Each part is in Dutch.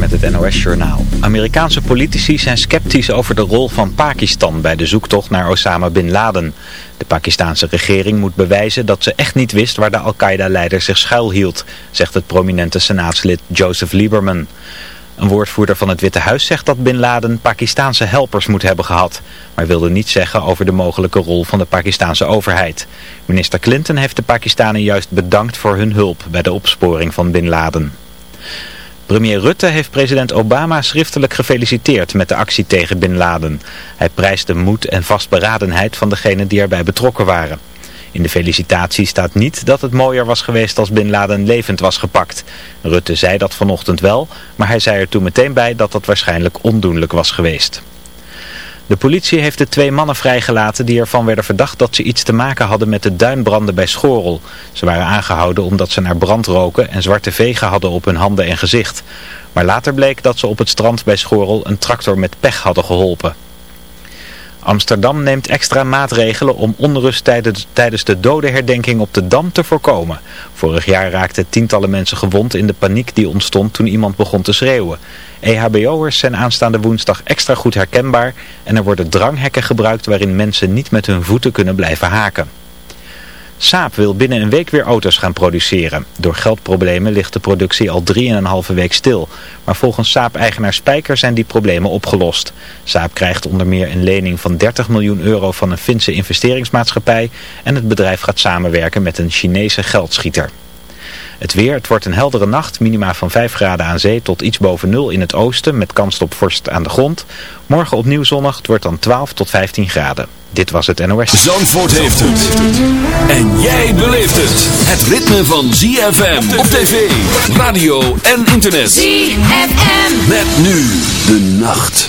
met het NOS-journaal. Amerikaanse politici zijn sceptisch over de rol van Pakistan bij de zoektocht naar Osama Bin Laden. De Pakistanse regering moet bewijzen dat ze echt niet wist waar de Al-Qaeda-leider zich schuilhield, zegt het prominente senaatslid Joseph Lieberman. Een woordvoerder van het Witte Huis zegt dat Bin Laden Pakistanse helpers moet hebben gehad, maar wilde niets zeggen over de mogelijke rol van de Pakistanse overheid. Minister Clinton heeft de Pakistanen juist bedankt voor hun hulp bij de opsporing van Bin Laden. Premier Rutte heeft president Obama schriftelijk gefeliciteerd met de actie tegen Bin Laden. Hij prijst de moed en vastberadenheid van degenen die erbij betrokken waren. In de felicitatie staat niet dat het mooier was geweest als Bin Laden levend was gepakt. Rutte zei dat vanochtend wel, maar hij zei er toen meteen bij dat dat waarschijnlijk ondoenlijk was geweest. De politie heeft de twee mannen vrijgelaten die ervan werden verdacht dat ze iets te maken hadden met de duinbranden bij Schorel. Ze waren aangehouden omdat ze naar brand roken en zwarte vegen hadden op hun handen en gezicht. Maar later bleek dat ze op het strand bij Schorel een tractor met pech hadden geholpen. Amsterdam neemt extra maatregelen om onrust tijdens de dodenherdenking op de Dam te voorkomen. Vorig jaar raakten tientallen mensen gewond in de paniek die ontstond toen iemand begon te schreeuwen. EHBO'ers zijn aanstaande woensdag extra goed herkenbaar en er worden dranghekken gebruikt waarin mensen niet met hun voeten kunnen blijven haken. Saab wil binnen een week weer auto's gaan produceren. Door geldproblemen ligt de productie al 3,5 week stil. Maar volgens Saab-eigenaar Spijker zijn die problemen opgelost. Saab krijgt onder meer een lening van 30 miljoen euro van een Finse investeringsmaatschappij... en het bedrijf gaat samenwerken met een Chinese geldschieter. Het weer, het wordt een heldere nacht, minima van 5 graden aan zee tot iets boven 0 in het oosten met kans op vorst aan de grond. Morgen opnieuw zonnig, het wordt dan 12 tot 15 graden. Dit was het NOS. Zandvoort heeft het. En jij beleeft het. Het ritme van ZFM op tv, radio en internet. ZFM. Met nu de nacht.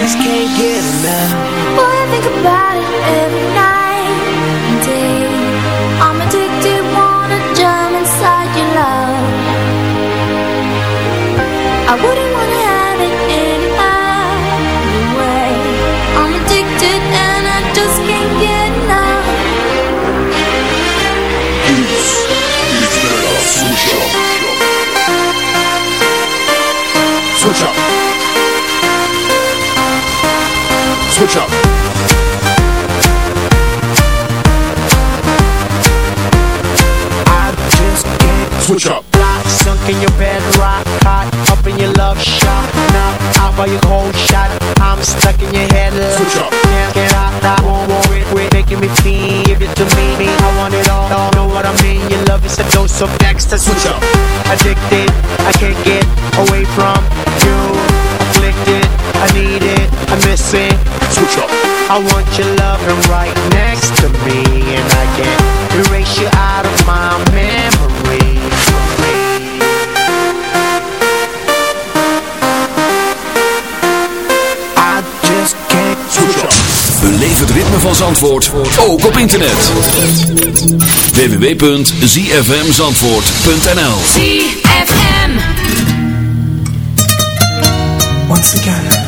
Just can't get enough. Boy, I think about it every Switch up. I just can't. Switch up. Block, sunk in your bed, rock hot, up in your love shot. Now out by your cold shot, I'm stuck in your head. Switch up. Can't get out, I won't worry, quit making me feel. Give it to me, I want it all. all. Know what I mean? Your love is a dose of next. Switch up. Addicted, I can't get away from you. Afflicted, I need it, I miss it. Switch up. I want your loving right next to me, and I can't erase you out of my memory. I just can't Switch up. Beleef het ritme van Zandvoort ook op internet. www.zfmzandvoort.nl ZFM Once again,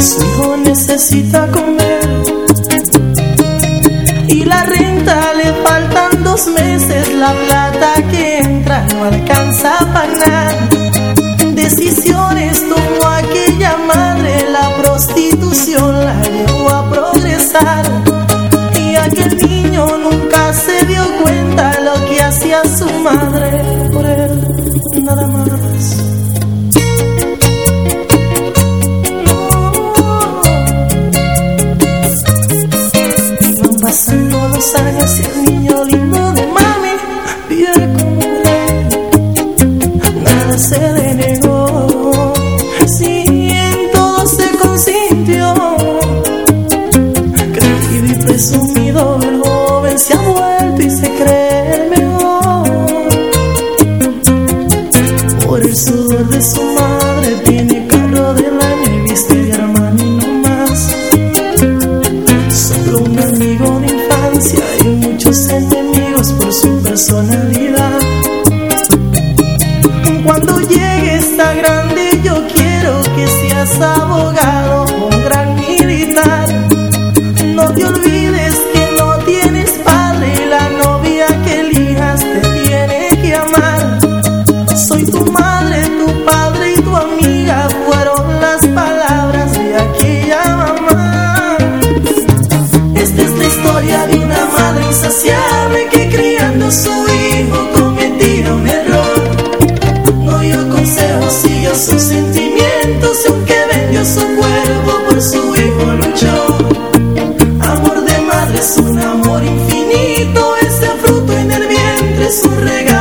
su hijo necesita comer. Y la renta le faltan dos meses, la plata que entra no alcanza a pagar. Decisiones tomó aquella madre, la prostitución la llevó a progresar. Y aquel niño nunca se dio cuenta lo que hacía su madre por él, nada más. mensajes y el niño. regalo.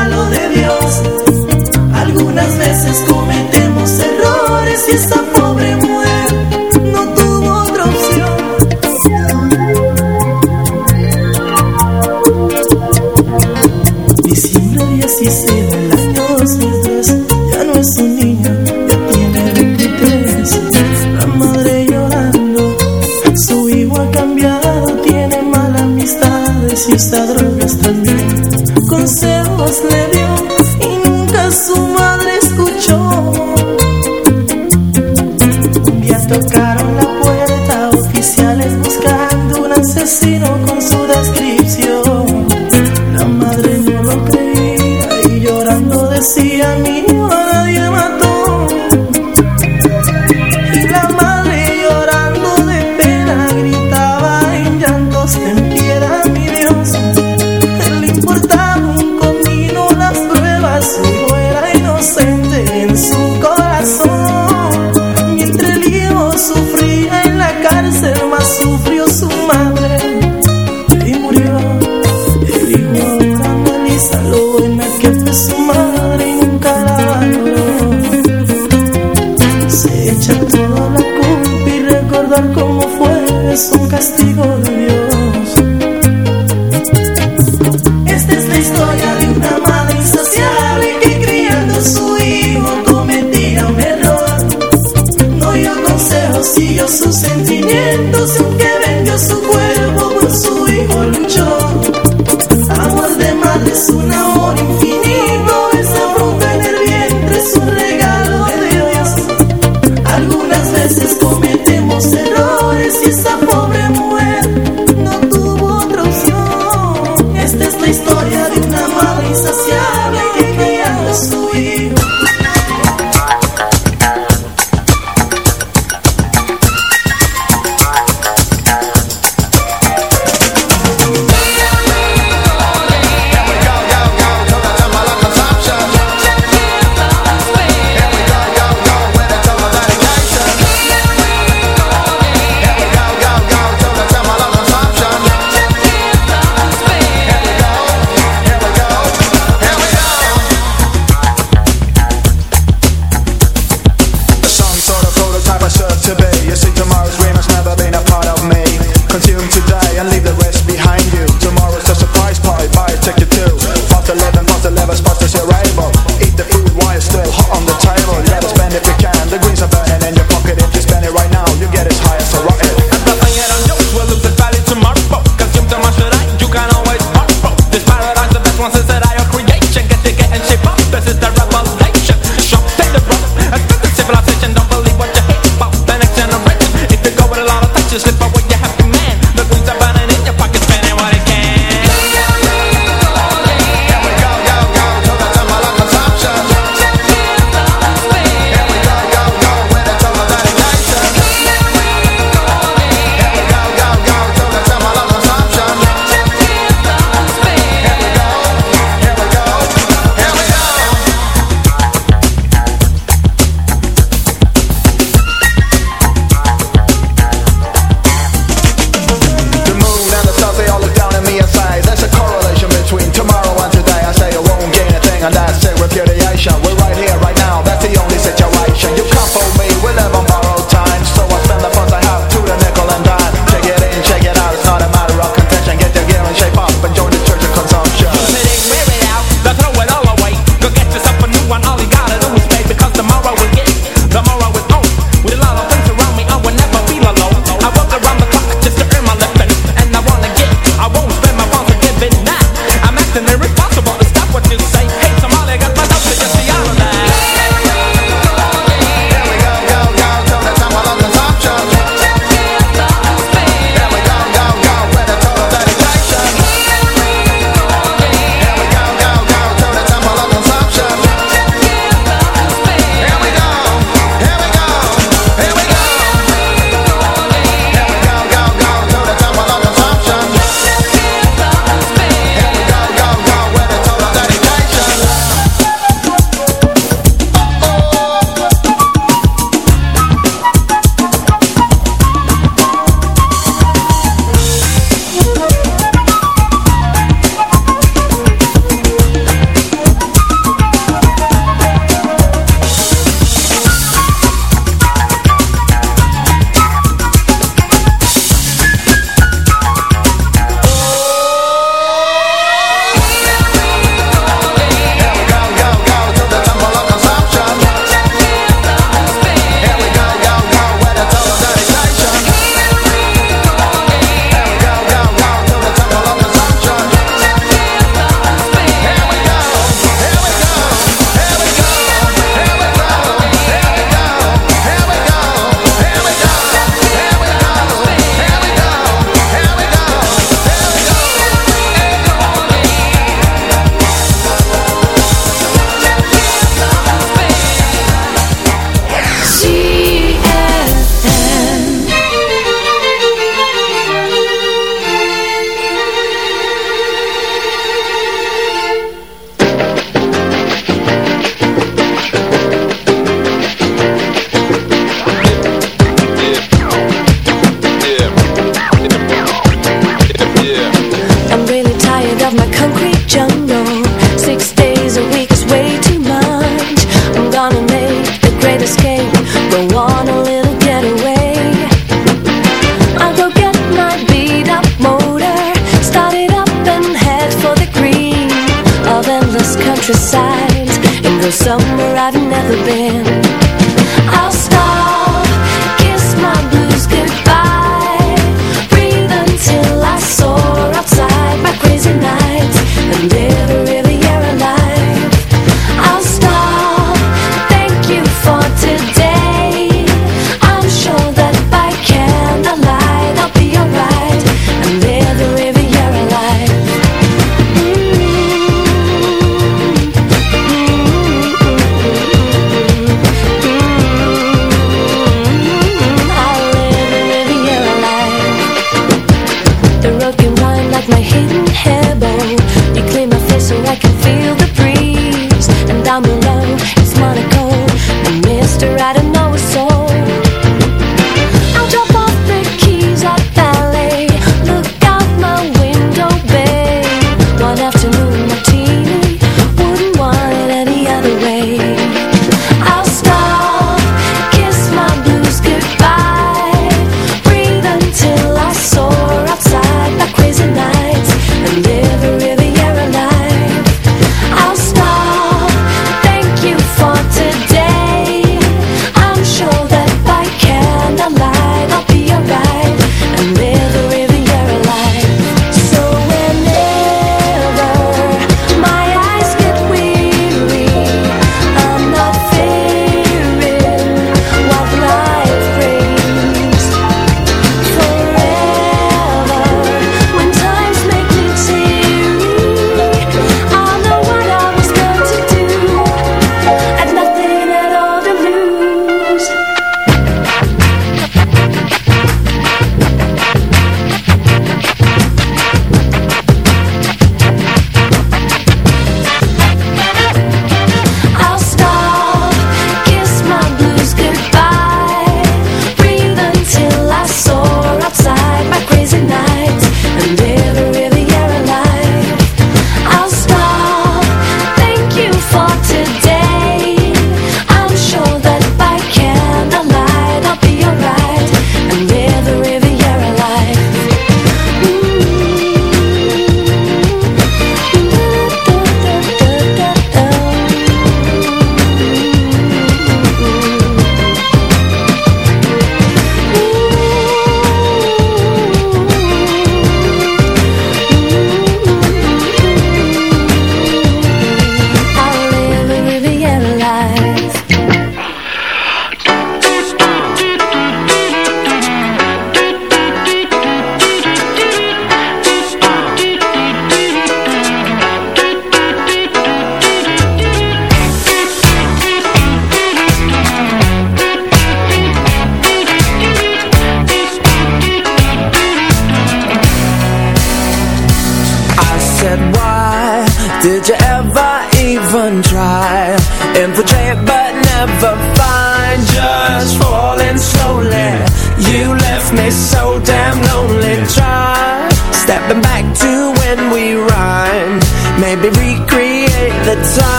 and I said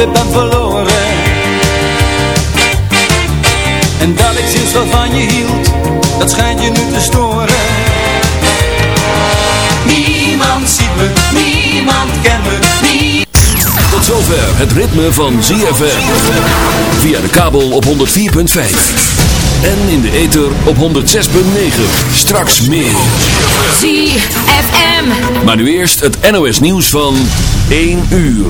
Weer ben verloren En dat ik zielsveel van je hield, dat schijnt je nu te storen Niemand ziet me, niemand kent me, niemand Tot zover het ritme van ZFM. Via de kabel op 104.5. En in de ether op 106.9. Straks meer. ZFM. Maar nu eerst het NOS nieuws van 1 uur.